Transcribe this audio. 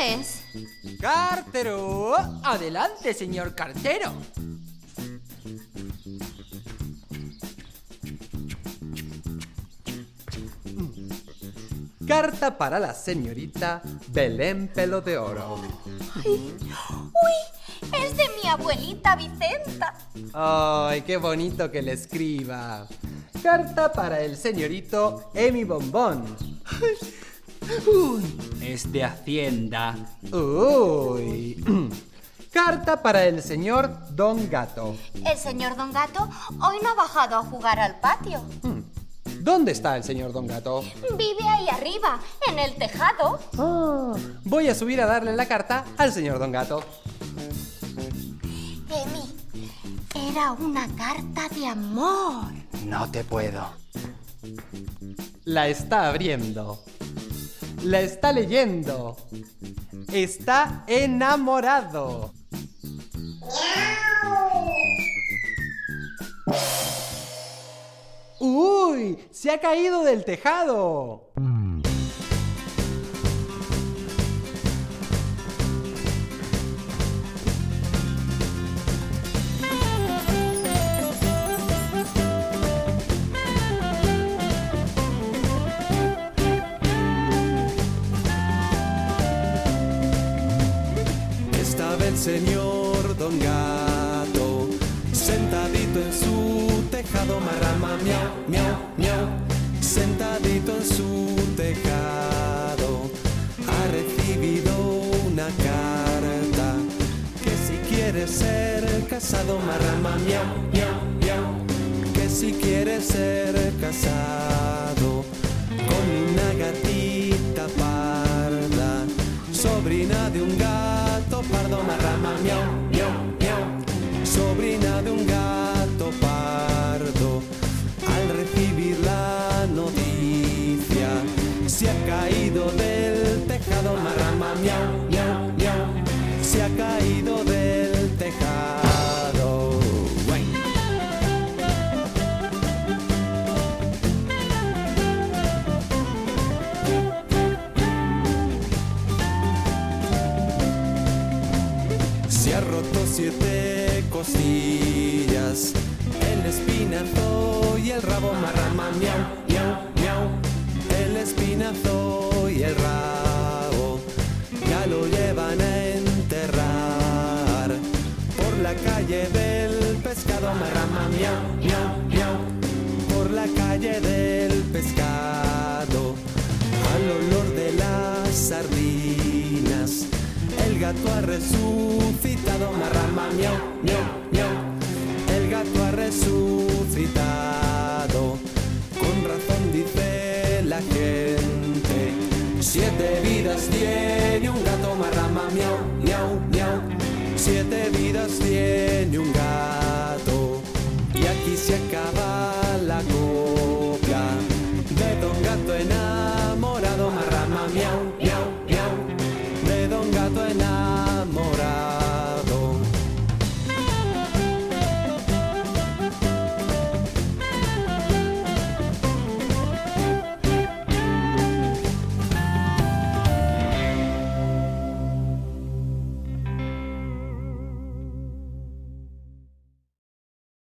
es? Cartero. Adelante, señor cartero. Carta para la señorita Belén Pelo de Oro. ¡Uy! Es de mi abuelita Vicenta. ¡Ay, qué bonito que le escriba! Carta para el señorito Emi Bombón. Uy, es de Hacienda. Uy. Carta para el señor Don Gato. El señor Don Gato hoy no ha bajado a jugar al patio. ¿Dónde está el señor Don Gato? Vive ahí arriba, en el tejado. Ah, voy a subir a darle la carta al señor Don Gato. Emi, era una carta de amor. No te puedo. La está abriendo. La está leyendo. Está enamorado. ¡Uy! ¡Se ha caído del tejado! Señor Don Gato sentadito en su tejado, marrama, miau, miau, miau. Sentadito en su tejado, ha recibido una carta que si quiere ser casado, marrama, miau, miau, miau. Que si quiere ser casado con una gatita miau, miau, miau. Sobrina de un gato pardo, al recibir la noticia, se ha caído del tejado, marrama, miau. Roto siete costillas, el espinazo y el rabo marrama, miau, miau, miau. El espinazo y el rabo ya lo llevan a enterrar por la calle del pescado marrama, miau, miau, miau. Por la calle del gato ha resucitado, marrama, miau, miau, miau. El gato ha resucitado, con razón dice la gente. Siete vidas tiene un gato, marrama, miau, miau, miau. Siete vidas tiene un gato.